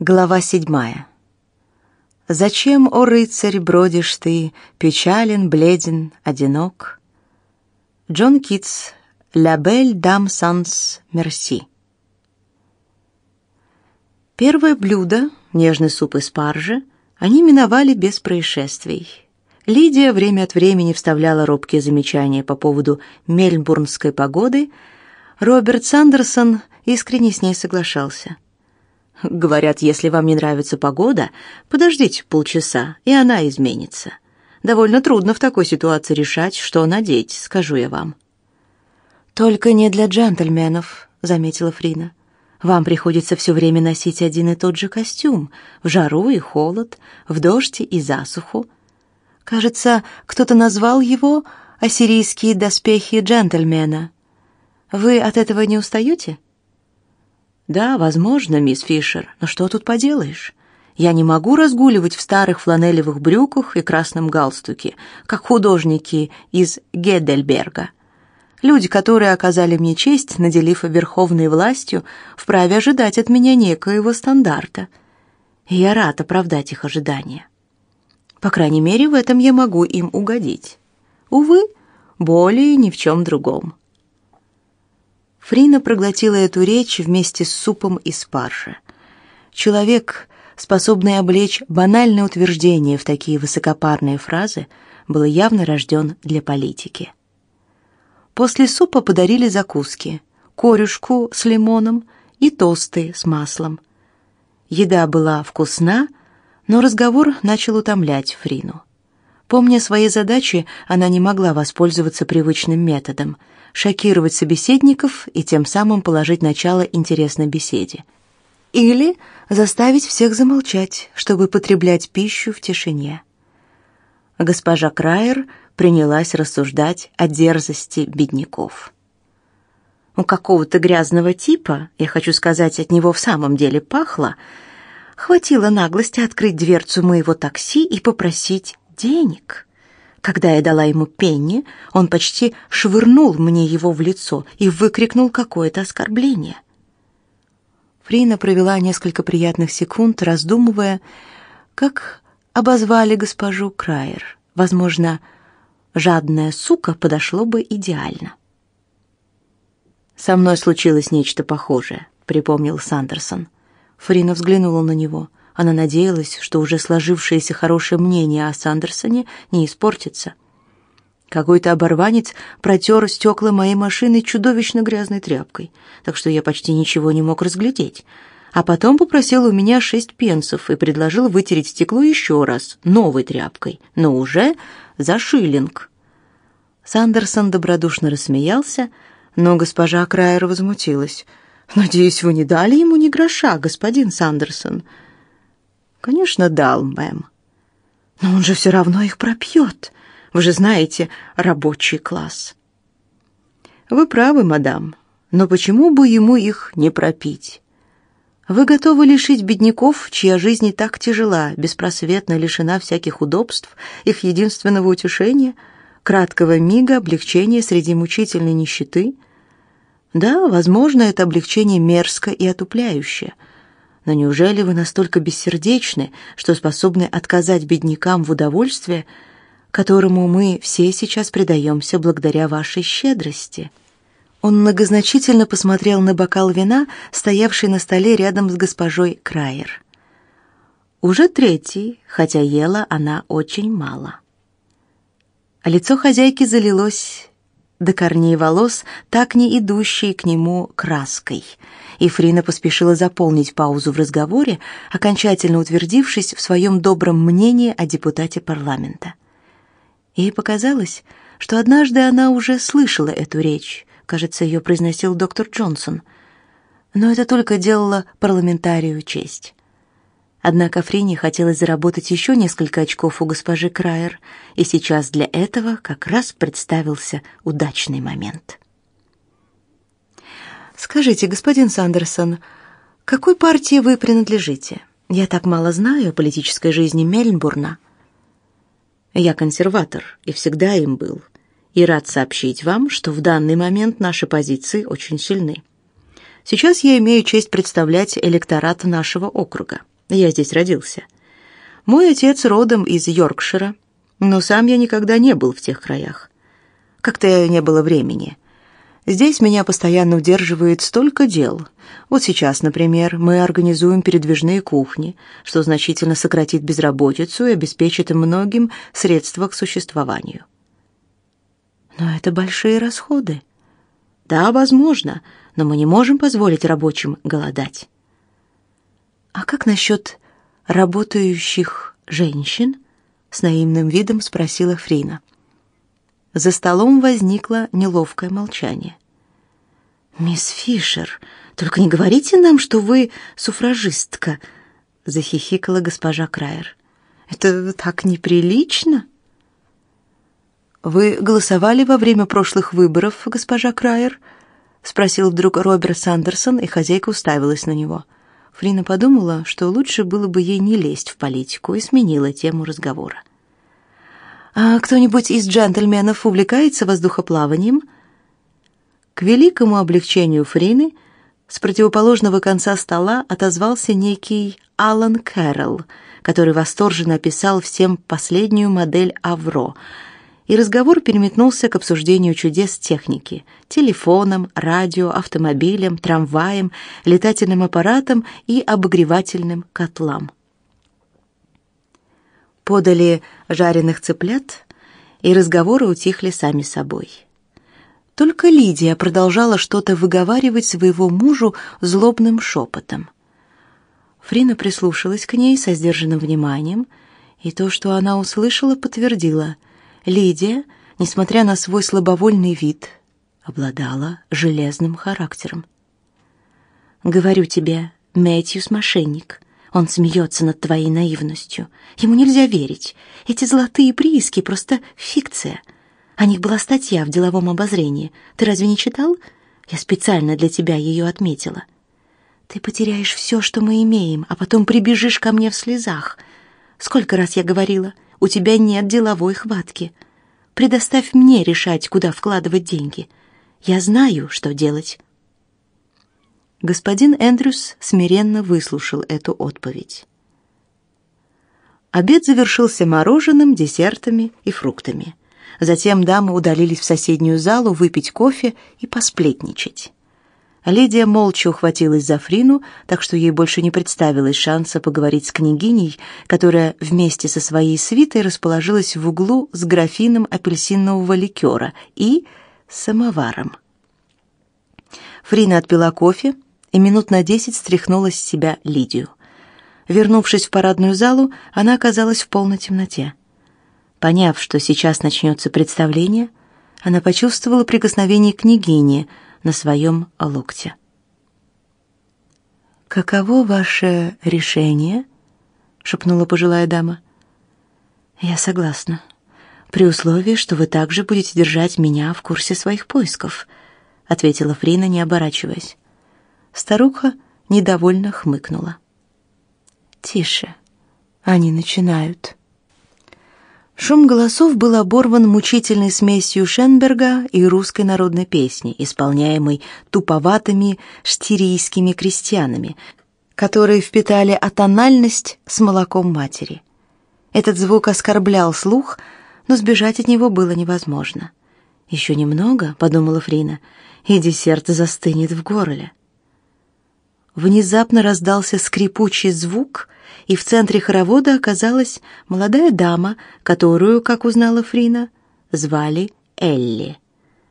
Глава седьмая. Зачем, о рыцарь, бродишь ты, печален, бледен, одинок? Джон Китс, «La belle dame sans merci». Первое блюдо, нежный суп из спаржи, они миновали без происшествий. Лидия время от времени вставляла робкие замечания по поводу мельбурнской погоды. Роберт Сандерсон искренне с ней соглашался – Говорят, если вам не нравится погода, подождите полчаса, и она изменится. Довольно трудно в такой ситуации решать, что надеть, скажу я вам. Только не для джентльменов, заметила Фрина. Вам приходится все время носить один и тот же костюм, в жару и холод, в дождь и засуху. Кажется, кто-то назвал его ассирийские доспехи джентльмена. Вы от этого не устаете?» Да, возможно, мисс Фишер, но что тут поделаешь? Я не могу разгуливать в старых фланелевых брюках и красном галстуке, как художники из Гедельберга. Люди, которые оказали мне честь, наделив верховной властью, вправе ожидать от меня некоего стандарта. И я рад оправдать их ожидания. По крайней мере, в этом я могу им угодить. Увы, более ни в чем другом. Фрина проглотила эту речь вместе с супом из спаржи. Человек, способный облечь банальное утверждение в такие высокопарные фразы, был явно рожден для политики. После супа подарили закуски: корюшку с лимоном и тосты с маслом. Еда была вкусна, но разговор начал утомлять Фрину. Помня свои задачи, она не могла воспользоваться привычным методом — шокировать собеседников и тем самым положить начало интересной беседе. Или заставить всех замолчать, чтобы потреблять пищу в тишине. Госпожа Крайер принялась рассуждать о дерзости бедняков. У какого-то грязного типа, я хочу сказать, от него в самом деле пахло, хватило наглости открыть дверцу моего такси и попросить денег. Когда я дала ему пенни, он почти швырнул мне его в лицо и выкрикнул какое-то оскорбление. Фрина провела несколько приятных секунд, раздумывая, как обозвали госпожу Крайер. Возможно, жадная сука подошло бы идеально. Со мной случилось нечто похожее, припомнил Сандерсон. Фрина взглянула на него. Она надеялась, что уже сложившееся хорошее мнение о Сандерсоне не испортится. Какой-то оборванец протер стекла моей машины чудовищно грязной тряпкой, так что я почти ничего не мог разглядеть. А потом попросил у меня шесть пенсов и предложил вытереть стекло еще раз, новой тряпкой, но уже за шиллинг. Сандерсон добродушно рассмеялся, но госпожа Крайер возмутилась. «Надеюсь, вы не дали ему ни гроша, господин Сандерсон?» Конечно, дал, мэм. Но он же все равно их пропьет. Вы же знаете, рабочий класс. Вы правы, мадам. Но почему бы ему их не пропить? Вы готовы лишить бедняков, чья жизнь и так тяжела, беспросветно лишена всяких удобств, их единственного утешения, краткого мига облегчения среди мучительной нищеты? Да, возможно, это облегчение мерзко и отупляющее – но неужели вы настолько бессердечны, что способны отказать беднякам в удовольствии, которому мы все сейчас предаемся благодаря вашей щедрости?» Он многозначительно посмотрел на бокал вина, стоявший на столе рядом с госпожой Крайер. Уже третий, хотя ела она очень мало. Лицо хозяйки залилось до корней волос, так не идущей к нему краской — и Фрина поспешила заполнить паузу в разговоре, окончательно утвердившись в своем добром мнении о депутате парламента. Ей показалось, что однажды она уже слышала эту речь. Кажется, ее произносил доктор Джонсон. Но это только делало парламентарию честь. Однако Фрине хотелось заработать еще несколько очков у госпожи Крайер, и сейчас для этого как раз представился удачный момент. Скажите, господин Сандерсон, какой партии вы принадлежите? Я так мало знаю о политической жизни Мельбурна. Я консерватор и всегда им был. И рад сообщить вам, что в данный момент наши позиции очень сильны. Сейчас я имею честь представлять электорат нашего округа. Я здесь родился. Мой отец родом из Йоркшира, но сам я никогда не был в тех краях. Как-то не было времени. Здесь меня постоянно удерживает столько дел. Вот сейчас, например, мы организуем передвижные кухни, что значительно сократит безработицу и обеспечит многим средства к существованию. Но это большие расходы. Да, возможно, но мы не можем позволить рабочим голодать. А как насчет работающих женщин? С наивным видом спросила Фрина. За столом возникло неловкое молчание. «Мисс Фишер, только не говорите нам, что вы суфражистка», — захихикала госпожа Крайер. «Это так неприлично». «Вы голосовали во время прошлых выборов, госпожа Крайер?» — спросил вдруг Роберт Сандерсон, и хозяйка уставилась на него. Фрина подумала, что лучше было бы ей не лезть в политику, и сменила тему разговора. «А кто-нибудь из джентльменов увлекается воздухоплаванием?» К великому облегчению Фрины с противоположного конца стола отозвался некий Алан Кэрролл, который восторженно описал всем последнюю модель «Авро», и разговор переметнулся к обсуждению чудес техники – телефоном, радио, автомобилем, трамваем, летательным аппаратом и обогревательным котлам. Подали жареных цыплят, и разговоры утихли сами собой – только Лидия продолжала что-то выговаривать своего мужу злобным шепотом. Фрина прислушалась к ней со сдержанным вниманием, и то, что она услышала, подтвердила. Лидия, несмотря на свой слабовольный вид, обладала железным характером. «Говорю тебе, Мэтьюс — мошенник. Он смеется над твоей наивностью. Ему нельзя верить. Эти золотые прииски — просто фикция». О них была статья в деловом обозрении. Ты разве не читал? Я специально для тебя ее отметила. Ты потеряешь все, что мы имеем, а потом прибежишь ко мне в слезах. Сколько раз я говорила, у тебя нет деловой хватки. Предоставь мне решать, куда вкладывать деньги. Я знаю, что делать. Господин Эндрюс смиренно выслушал эту отповедь. Обед завершился мороженым, десертами и фруктами. Затем дамы удалились в соседнюю залу выпить кофе и посплетничать. Лидия молча ухватилась за Фрину, так что ей больше не представилось шанса поговорить с княгиней, которая вместе со своей свитой расположилась в углу с графином апельсинового ликера и самоваром. Фрина отпила кофе и минут на десять стряхнула с себя Лидию. Вернувшись в парадную залу, она оказалась в полной темноте. Поняв, что сейчас начнется представление, она почувствовала прикосновение княгини на своем локте. «Каково ваше решение?» — шепнула пожилая дама. «Я согласна, при условии, что вы также будете держать меня в курсе своих поисков», — ответила Фрина, не оборачиваясь. Старуха недовольно хмыкнула. «Тише, они начинают». Шум голосов был оборван мучительной смесью Шенберга и русской народной песни, исполняемой туповатыми штирийскими крестьянами, которые впитали атональность с молоком матери. Этот звук оскорблял слух, но сбежать от него было невозможно. «Еще немного», — подумала Фрина, — «и десерт застынет в горле». Внезапно раздался скрипучий звук — и в центре хоровода оказалась молодая дама, которую, как узнала Фрина, звали Элли.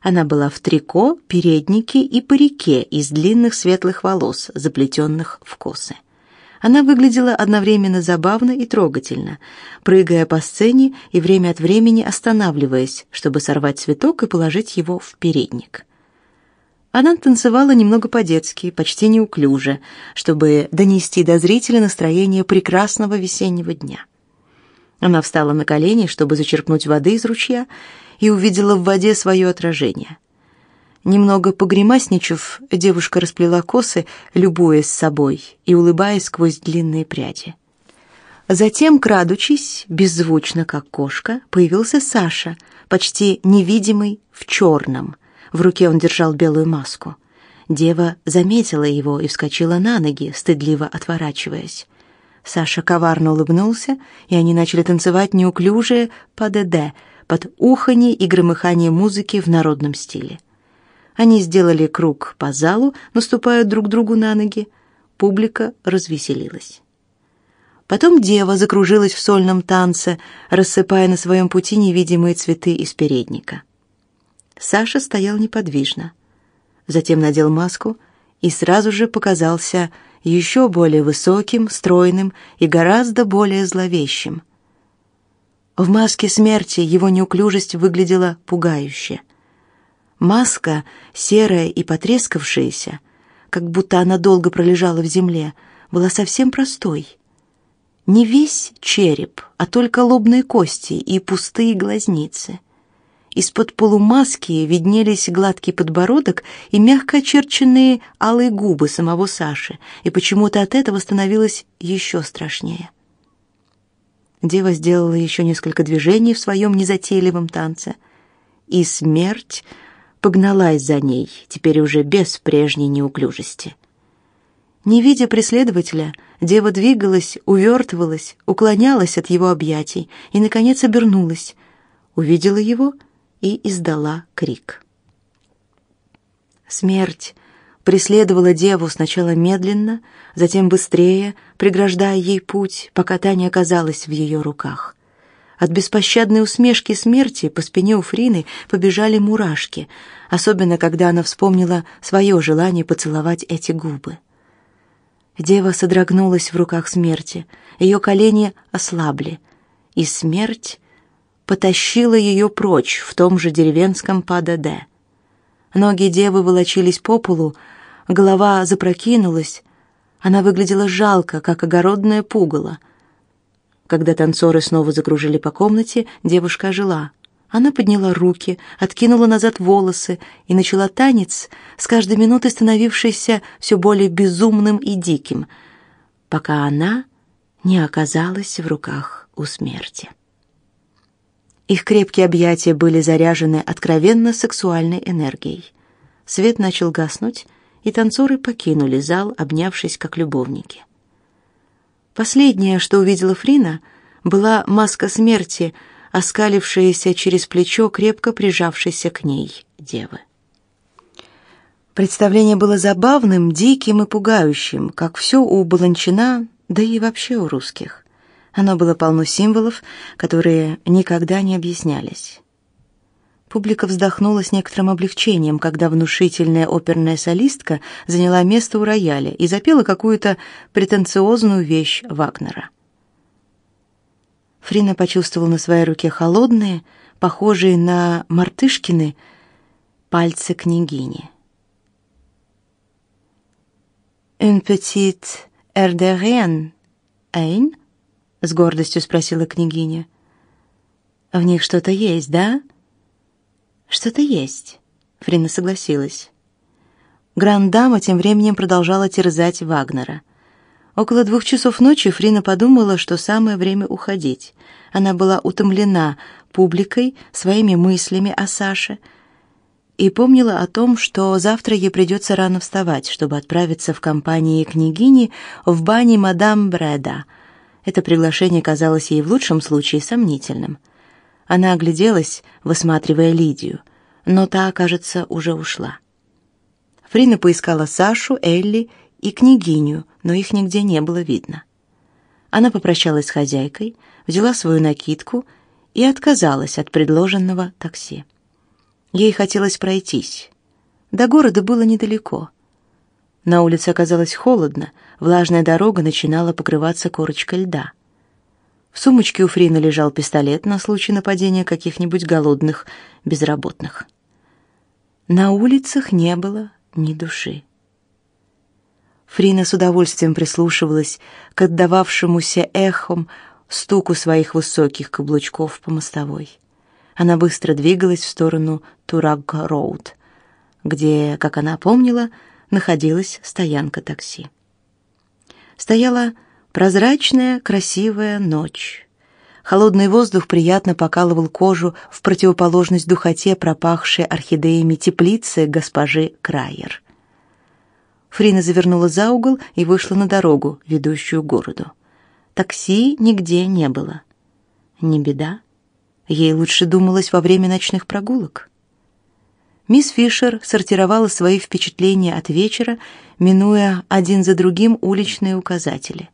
Она была в трико, переднике и парике из длинных светлых волос, заплетенных в косы. Она выглядела одновременно забавно и трогательно, прыгая по сцене и время от времени останавливаясь, чтобы сорвать цветок и положить его в передник. Она танцевала немного по-детски, почти неуклюже, чтобы донести до зрителя настроение прекрасного весеннего дня. Она встала на колени, чтобы зачерпнуть воды из ручья, и увидела в воде свое отражение. Немного погремасничав, девушка расплела косы, любуясь собой и улыбаясь сквозь длинные пряди. Затем, крадучись, беззвучно как кошка, появился Саша, почти невидимый в черном – в руке он держал белую маску. Дева заметила его и вскочила на ноги, стыдливо отворачиваясь. Саша коварно улыбнулся, и они начали танцевать неуклюжее ПДД под уханье и громыхание музыки в народном стиле. Они сделали круг по залу, наступая друг другу на ноги. Публика развеселилась. Потом дева закружилась в сольном танце, рассыпая на своем пути невидимые цветы из передника. Саша стоял неподвижно. Затем надел маску и сразу же показался еще более высоким, стройным и гораздо более зловещим. В маске смерти его неуклюжесть выглядела пугающе. Маска, серая и потрескавшаяся, как будто она долго пролежала в земле, была совсем простой. Не весь череп, а только лобные кости и пустые глазницы. Из-под полумаски виднелись гладкий подбородок и мягко очерченные алые губы самого Саши, и почему-то от этого становилось еще страшнее. Дева сделала еще несколько движений в своем незатейливом танце, и смерть погналась за ней, теперь уже без прежней неуклюжести. Не видя преследователя, дева двигалась, увертывалась, уклонялась от его объятий и, наконец, обернулась, увидела его и издала крик. Смерть преследовала деву сначала медленно, затем быстрее, преграждая ей путь, пока та не оказалась в ее руках. От беспощадной усмешки смерти по спине у Фрины побежали мурашки, особенно когда она вспомнила свое желание поцеловать эти губы. Дева содрогнулась в руках смерти, ее колени ослабли, и смерть потащила ее прочь в том же деревенском ПДД. Ноги девы волочились по полу, голова запрокинулась, она выглядела жалко, как огородное пугало — когда танцоры снова закружили по комнате, девушка ожила. Она подняла руки, откинула назад волосы и начала танец, с каждой минутой становившийся все более безумным и диким, пока она не оказалась в руках у смерти. Их крепкие объятия были заряжены откровенно сексуальной энергией. Свет начал гаснуть, и танцоры покинули зал, обнявшись как любовники. Последнее, что увидела Фрина, была маска смерти, оскалившаяся через плечо крепко прижавшейся к ней девы. Представление было забавным, диким и пугающим, как все у Баланчина, да и вообще у русских. Оно было полно символов, которые никогда не объяснялись. Публика вздохнула с некоторым облегчением, когда внушительная оперная солистка заняла место у рояля и запела какую-то претенциозную вещь Вагнера. Фрина почувствовала на своей руке холодные, похожие на мартышкины, пальцы княгини. «Un petit air de rien, ein?» — с гордостью спросила княгиня. «В них что-то есть, да?» Что-то есть. Фрина согласилась. Грандама тем временем продолжала терзать Вагнера. Около двух часов ночи Фрина подумала, что самое время уходить. Она была утомлена публикой, своими мыслями о Саше и помнила о том, что завтра ей придется рано вставать, чтобы отправиться в компании княгини в бане мадам Бреда. Это приглашение казалось ей в лучшем случае сомнительным. Она огляделась, высматривая Лидию, но та, кажется, уже ушла. Фрина поискала Сашу, Элли и княгиню, но их нигде не было видно. Она попрощалась с хозяйкой, взяла свою накидку и отказалась от предложенного такси. Ей хотелось пройтись. До города было недалеко. На улице оказалось холодно, влажная дорога начинала покрываться корочкой льда. В сумочке у Фрины лежал пистолет на случай нападения каких-нибудь голодных безработных. На улицах не было ни души. Фрина с удовольствием прислушивалась к отдававшемуся эхом стуку своих высоких каблучков по мостовой. Она быстро двигалась в сторону Тураг-роуд, где, как она помнила, находилась стоянка такси. Стояла Прозрачная, красивая ночь. Холодный воздух приятно покалывал кожу в противоположность духоте пропахшей орхидеями теплицы госпожи Крайер. Фрина завернула за угол и вышла на дорогу, ведущую к городу. Такси нигде не было. Не беда. Ей лучше думалось во время ночных прогулок. Мисс Фишер сортировала свои впечатления от вечера, минуя один за другим уличные указатели.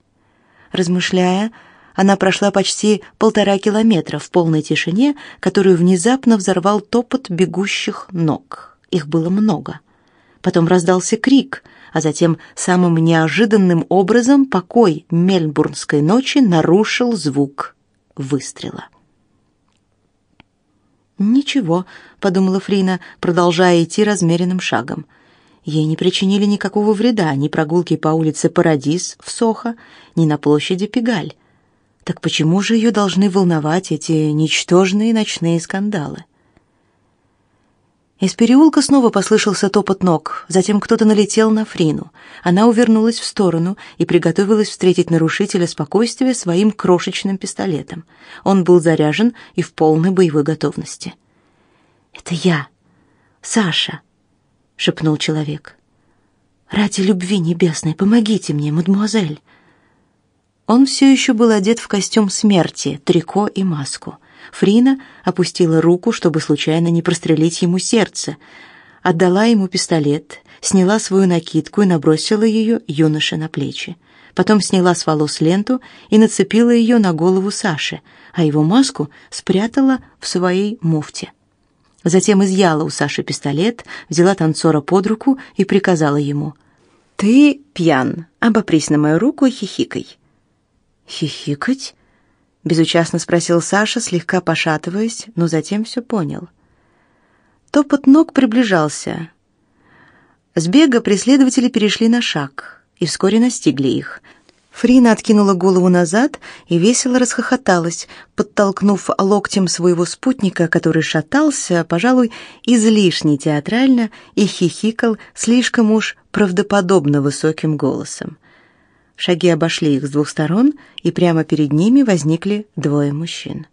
Размышляя, она прошла почти полтора километра в полной тишине, которую внезапно взорвал топот бегущих ног. Их было много. Потом раздался крик, а затем самым неожиданным образом покой мельбурнской ночи нарушил звук выстрела. «Ничего», — подумала Фрина, продолжая идти размеренным шагом. Ей не причинили никакого вреда ни прогулки по улице Парадис в Сохо, ни на площади Пегаль. Так почему же ее должны волновать эти ничтожные ночные скандалы? Из переулка снова послышался топот ног, затем кто-то налетел на Фрину. Она увернулась в сторону и приготовилась встретить нарушителя спокойствия своим крошечным пистолетом. Он был заряжен и в полной боевой готовности. «Это я, Саша», — шепнул человек. «Ради любви небесной, помогите мне, мадемуазель». Он все еще был одет в костюм смерти, трико и маску. Фрина опустила руку, чтобы случайно не прострелить ему сердце, отдала ему пистолет, сняла свою накидку и набросила ее юноше на плечи. Потом сняла с волос ленту и нацепила ее на голову Саши, а его маску спрятала в своей муфте. Затем изъяла у Саши пистолет, взяла танцора под руку и приказала ему: "Ты пьян, обопрись на мою руку и хихикай". «Хихикать?» — безучастно спросил Саша, слегка пошатываясь, но затем все понял. Топот ног приближался. С бега преследователи перешли на шаг и вскоре настигли их. Фрина откинула голову назад и весело расхохоталась, подтолкнув локтем своего спутника, который шатался, пожалуй, излишне театрально и хихикал слишком уж правдоподобно высоким голосом. Шаги обошли их с двух сторон, и прямо перед ними возникли двое мужчин.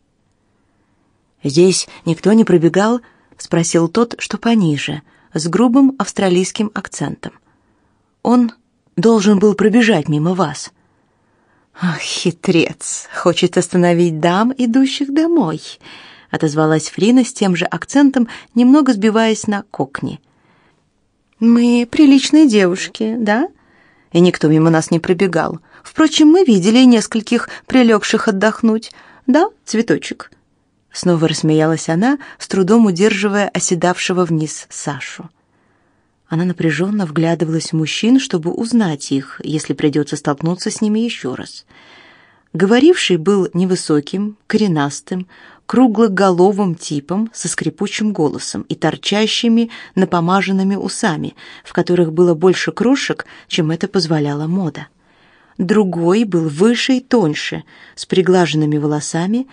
«Здесь никто не пробегал?» — спросил тот, что пониже, с грубым австралийским акцентом. «Он должен был пробежать мимо вас». «Ах, хитрец! Хочет остановить дам, идущих домой!» — отозвалась Фрина с тем же акцентом, немного сбиваясь на кокни. «Мы приличные девушки, да?» И никто мимо нас не пробегал. Впрочем, мы видели нескольких прилегших отдохнуть. Да, цветочек?» Снова рассмеялась она, с трудом удерживая оседавшего вниз Сашу. Она напряженно вглядывалась в мужчин, чтобы узнать их, если придется столкнуться с ними еще раз. Говоривший был невысоким, коренастым, круглоголовым типом со скрипучим голосом и торчащими напомаженными усами, в которых было больше крошек, чем это позволяла мода. Другой был выше и тоньше, с приглаженными волосами,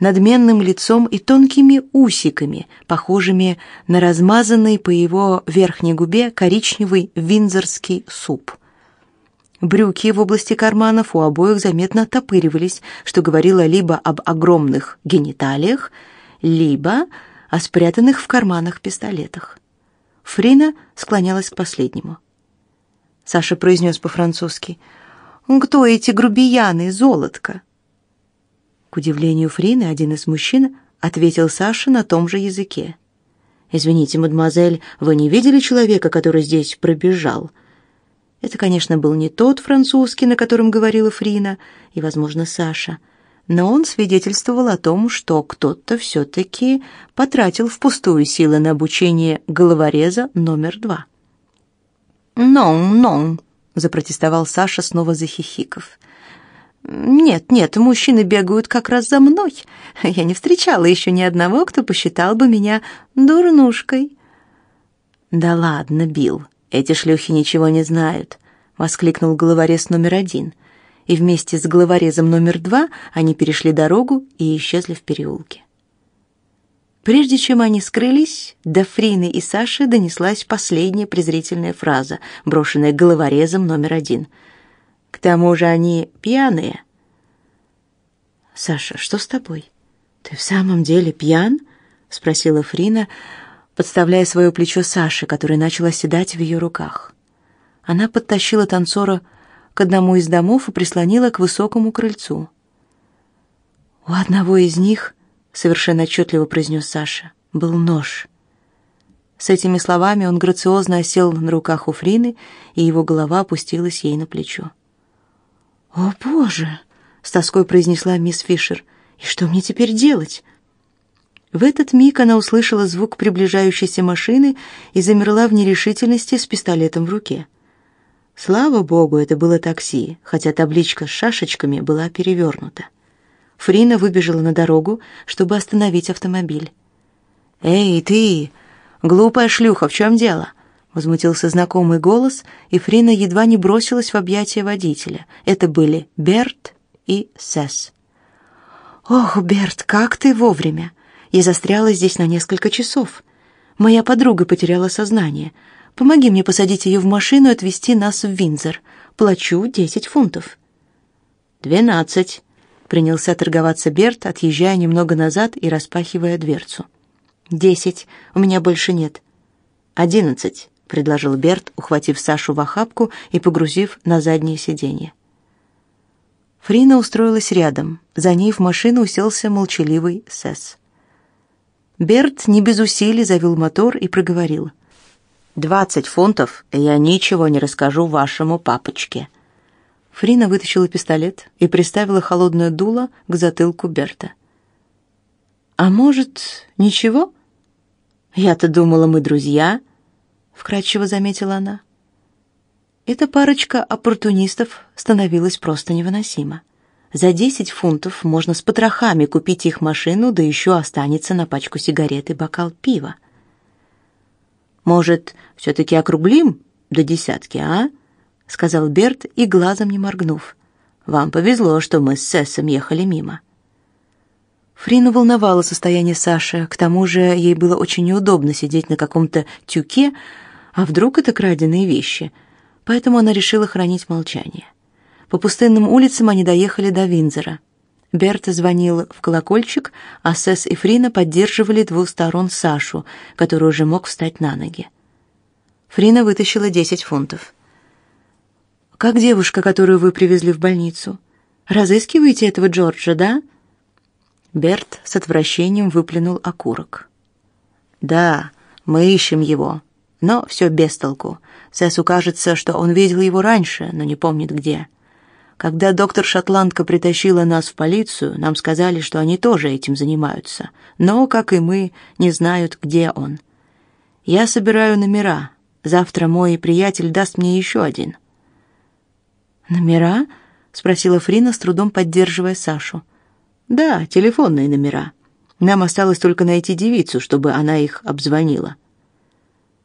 надменным лицом и тонкими усиками, похожими на размазанный по его верхней губе коричневый виндзорский суп. Брюки в области карманов у обоих заметно оттопыривались, что говорило либо об огромных гениталиях, либо о спрятанных в карманах пистолетах. Фрина склонялась к последнему. Саша произнес по-французски: "Кто эти грубияны, золотко?" К удивлению Фрины, один из мужчин ответил Саше на том же языке. Извините, мадемуазель, вы не видели человека, который здесь пробежал? Это, конечно, был не тот французский, на котором говорила Фрина, и, возможно, Саша, но он свидетельствовал о том, что кто-то все-таки потратил впустую силы на обучение головореза номер два. «Нон, нон», — запротестовал Саша, снова захихиков. «Нет, нет, мужчины бегают как раз за мной. Я не встречала еще ни одного, кто посчитал бы меня дурнушкой». «Да ладно, Билл, эти шлюхи ничего не знают, воскликнул главорез номер один, и вместе с главорезом номер два они перешли дорогу и исчезли в переулке. Прежде чем они скрылись, до Фрины и Саши донеслась последняя презрительная фраза, брошенная головорезом номер один. К тому же они пьяные. Саша, что с тобой? Ты в самом деле пьян? спросила Фрина, подставляя свое плечо Саше, который начал оседать в ее руках. Она подтащила танцора к одному из домов и прислонила к высокому крыльцу. У одного из них, совершенно отчетливо произнес Саша, был нож. С этими словами он грациозно осел на руках у Фрины, и его голова опустилась ей на плечо. «О, Боже!» — с тоской произнесла мисс Фишер. «И что мне теперь делать?» В этот миг она услышала звук приближающейся машины и замерла в нерешительности с пистолетом в руке. Слава богу, это было такси, хотя табличка с шашечками была перевернута. Фрина выбежала на дорогу, чтобы остановить автомобиль. «Эй, ты! Глупая шлюха, в чем дело?» Возмутился знакомый голос, и Фрина едва не бросилась в объятия водителя. Это были Берт и Сесс. «Ох, Берт, как ты вовремя! Я застряла здесь на несколько часов. Моя подруга потеряла сознание. Помоги мне посадить ее в машину и отвезти нас в Винзор. Плачу десять фунтов». «Двенадцать», — принялся торговаться Берт, отъезжая немного назад и распахивая дверцу. «Десять. У меня больше нет». «Одиннадцать», — предложил Берт, ухватив Сашу в охапку и погрузив на заднее сиденье. Фрина устроилась рядом. За ней в машину уселся молчаливый Сесс. Берт не без усилий завел мотор и проговорил. «Двадцать фунтов, и я ничего не расскажу вашему папочке». Фрина вытащила пистолет и приставила холодное дуло к затылку Берта. «А может, ничего?» «Я-то думала, мы друзья», — вкратчиво заметила она. Эта парочка оппортунистов становилась просто невыносима. За 10 фунтов можно с потрохами купить их машину, да еще останется на пачку сигарет и бокал пива. Может, все таки округлим до десятки, а? сказал Берт и глазом не моргнув. Вам повезло, что мы с Сессом ехали мимо. Фрину волновало состояние Саши, к тому же ей было очень неудобно сидеть на каком-то тюке, а вдруг это краденые вещи, поэтому она решила хранить молчание. По пустынным улицам они доехали до Винзера. Берт звонил в колокольчик, а Сесс и Фрина поддерживали двух сторон Сашу, который уже мог встать на ноги. Фрина вытащила 10 фунтов. «Как девушка, которую вы привезли в больницу? Разыскиваете этого Джорджа, да?» Берт с отвращением выплюнул окурок. «Да, мы ищем его, но все без толку. Сессу кажется, что он видел его раньше, но не помнит где». Когда доктор Шотландка притащила нас в полицию, нам сказали, что они тоже этим занимаются, но, как и мы, не знают, где он. Я собираю номера. Завтра мой приятель даст мне еще один. Номера? спросила Фрина, с трудом поддерживая Сашу. Да, телефонные номера. Нам осталось только найти девицу, чтобы она их обзвонила.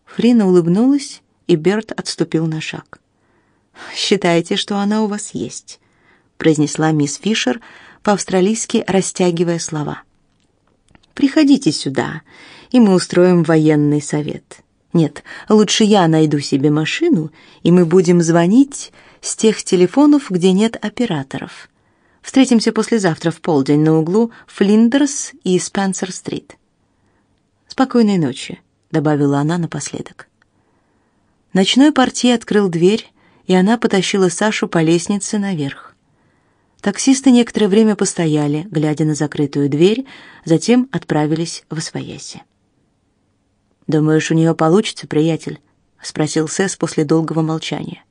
Фрина улыбнулась, и Берт отступил на шаг. Считайте, что она у вас есть, произнесла мисс Фишер по-австралийски растягивая слова. Приходите сюда, и мы устроим военный совет. Нет, лучше я найду себе машину, и мы будем звонить с тех телефонов, где нет операторов. Встретимся послезавтра в полдень на углу Флиндерс и Спенсер-стрит. Спокойной ночи, добавила она напоследок. Ночной портье открыл дверь, и она потащила Сашу по лестнице наверх. Таксисты некоторое время постояли, глядя на закрытую дверь, затем отправились в освояси. «Думаешь, у нее получится, приятель?» — спросил Сэс после долгого молчания.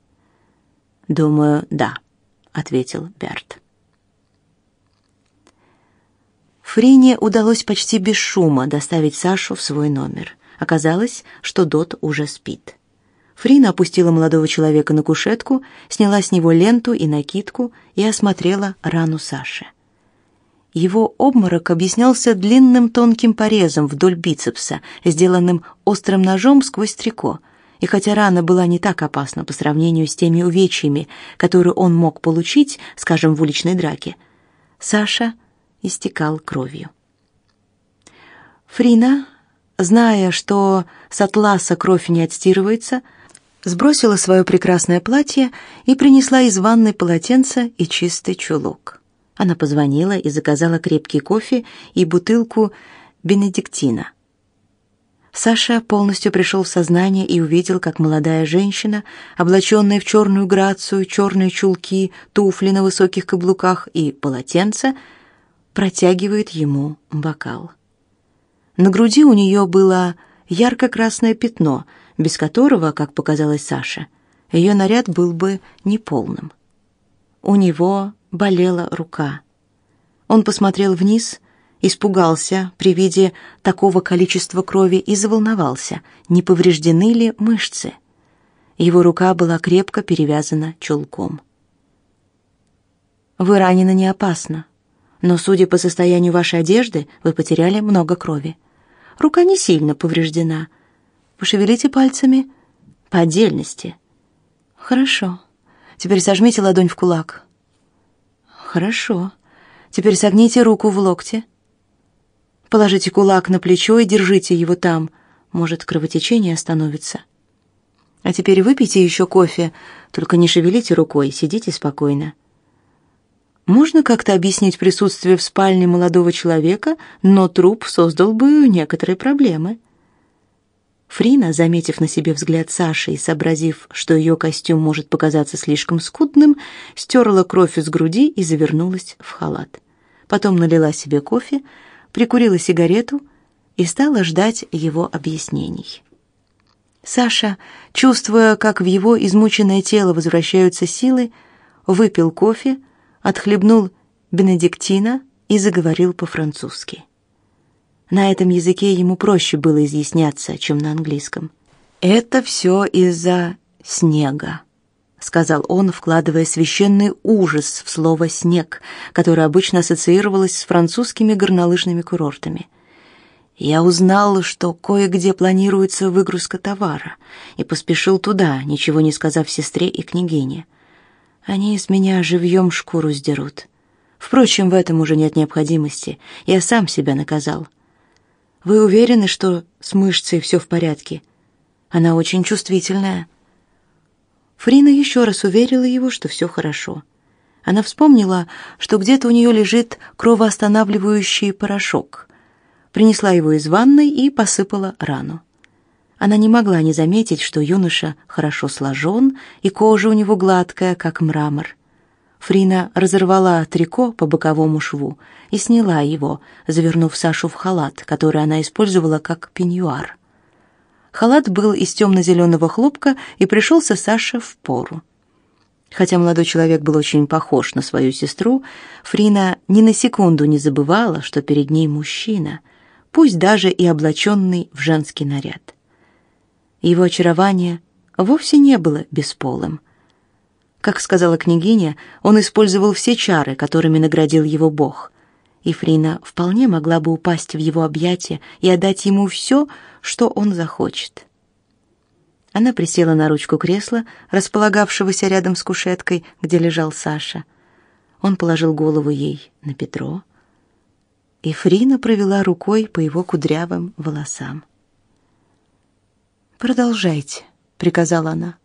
«Думаю, да», — ответил Берт. Фрине удалось почти без шума доставить Сашу в свой номер. Оказалось, что Дот уже спит. Фрина опустила молодого человека на кушетку, сняла с него ленту и накидку и осмотрела рану Саши. Его обморок объяснялся длинным тонким порезом вдоль бицепса, сделанным острым ножом сквозь трико. И хотя рана была не так опасна по сравнению с теми увечьями, которые он мог получить, скажем, в уличной драке, Саша истекал кровью. Фрина, зная, что с атласа кровь не отстирывается, сбросила свое прекрасное платье и принесла из ванной полотенце и чистый чулок. Она позвонила и заказала крепкий кофе и бутылку бенедиктина. Саша полностью пришел в сознание и увидел, как молодая женщина, облаченная в черную грацию, черные чулки, туфли на высоких каблуках и полотенце, протягивает ему бокал. На груди у нее было ярко-красное пятно, без которого, как показалось Саше, ее наряд был бы неполным. У него болела рука. Он посмотрел вниз испугался при виде такого количества крови и заволновался, не повреждены ли мышцы. Его рука была крепко перевязана чулком. Вы ранены не опасно, но, судя по состоянию вашей одежды, вы потеряли много крови. Рука не сильно повреждена. Пошевелите пальцами по отдельности. Хорошо. Теперь сожмите ладонь в кулак. Хорошо. Теперь согните руку в локте. Положите кулак на плечо и держите его там. Может, кровотечение остановится. А теперь выпейте еще кофе, только не шевелите рукой, сидите спокойно. Можно как-то объяснить присутствие в спальне молодого человека, но труп создал бы некоторые проблемы. Фрина, заметив на себе взгляд Саши и сообразив, что ее костюм может показаться слишком скудным, стерла кровь из груди и завернулась в халат. Потом налила себе кофе, прикурила сигарету и стала ждать его объяснений. Саша, чувствуя, как в его измученное тело возвращаются силы, выпил кофе, отхлебнул бенедиктина и заговорил по-французски. На этом языке ему проще было изъясняться, чем на английском. Это все из-за снега сказал он, вкладывая священный ужас в слово снег, которое обычно ассоциировалось с французскими горнолыжными курортами. Я узнал, что кое-где планируется выгрузка товара, и поспешил туда, ничего не сказав сестре и княгине. Они из меня живьем шкуру сдерут. Впрочем, в этом уже нет необходимости. Я сам себя наказал. Вы уверены, что с мышцей все в порядке? Она очень чувствительная. Фрина еще раз уверила его, что все хорошо. Она вспомнила, что где-то у нее лежит кровоостанавливающий порошок. Принесла его из ванной и посыпала рану. Она не могла не заметить, что юноша хорошо сложен, и кожа у него гладкая, как мрамор. Фрина разорвала трико по боковому шву и сняла его, завернув Сашу в халат, который она использовала как пеньюар. Халат был из темно-зеленого хлопка и пришелся Саше в пору. Хотя молодой человек был очень похож на свою сестру, Фрина ни на секунду не забывала, что перед ней мужчина, пусть даже и облаченный в женский наряд. Его очарование вовсе не было бесполым. Как сказала княгиня, он использовал все чары, которыми наградил его Бог, и вполне могла бы упасть в его объятия и отдать ему все, что он захочет. Она присела на ручку кресла, располагавшегося рядом с кушеткой, где лежал Саша. Он положил голову ей на Петро, и Фрина провела рукой по его кудрявым волосам. «Продолжайте», — приказала она.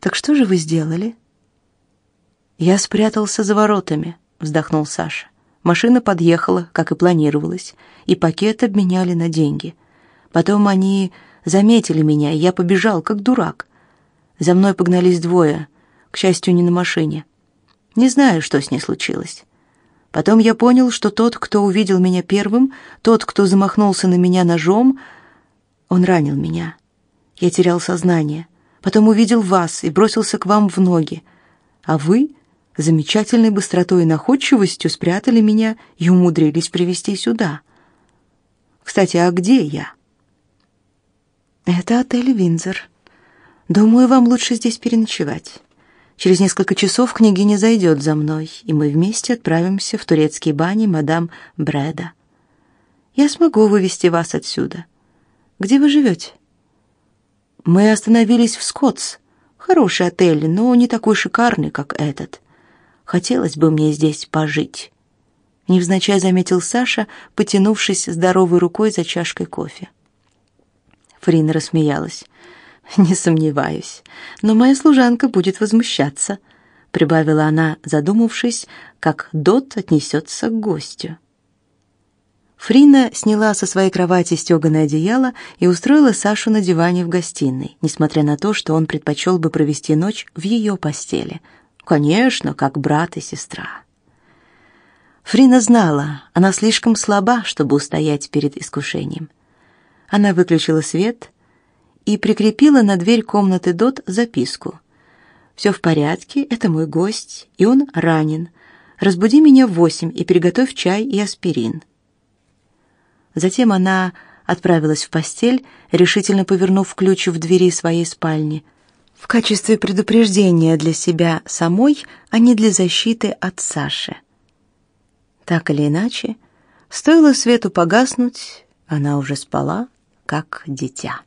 «Так что же вы сделали?» «Я спрятался за воротами», — вздохнул Саша. Машина подъехала, как и планировалось, и пакет обменяли на деньги. Потом они заметили меня, и я побежал, как дурак. За мной погнались двое, к счастью, не на машине. Не знаю, что с ней случилось. Потом я понял, что тот, кто увидел меня первым, тот, кто замахнулся на меня ножом, он ранил меня. Я терял сознание. Потом увидел вас и бросился к вам в ноги. А вы замечательной быстротой и находчивостью спрятали меня и умудрились привести сюда. Кстати, а где я? Это отель Винзор. Думаю, вам лучше здесь переночевать. Через несколько часов княгиня зайдет за мной, и мы вместе отправимся в турецкие бани мадам Бреда. Я смогу вывести вас отсюда. Где вы живете? Мы остановились в Скотс. Хороший отель, но не такой шикарный, как этот. Хотелось бы мне здесь пожить. Невзначай заметил Саша, потянувшись здоровой рукой за чашкой кофе. Фрина рассмеялась. Не сомневаюсь, но моя служанка будет возмущаться, прибавила она, задумавшись, как Дот отнесется к гостю. Фрина сняла со своей кровати стеганое одеяло и устроила Сашу на диване в гостиной, несмотря на то, что он предпочел бы провести ночь в ее постели. Конечно, как брат и сестра. Фрина знала, она слишком слаба, чтобы устоять перед искушением. Она выключила свет и прикрепила на дверь комнаты Дот записку. «Все в порядке, это мой гость, и он ранен. Разбуди меня в восемь и приготовь чай и аспирин». Затем она отправилась в постель, решительно повернув ключ в двери своей спальни, в качестве предупреждения для себя самой, а не для защиты от Саши. Так или иначе, стоило свету погаснуть, она уже спала, как дитя.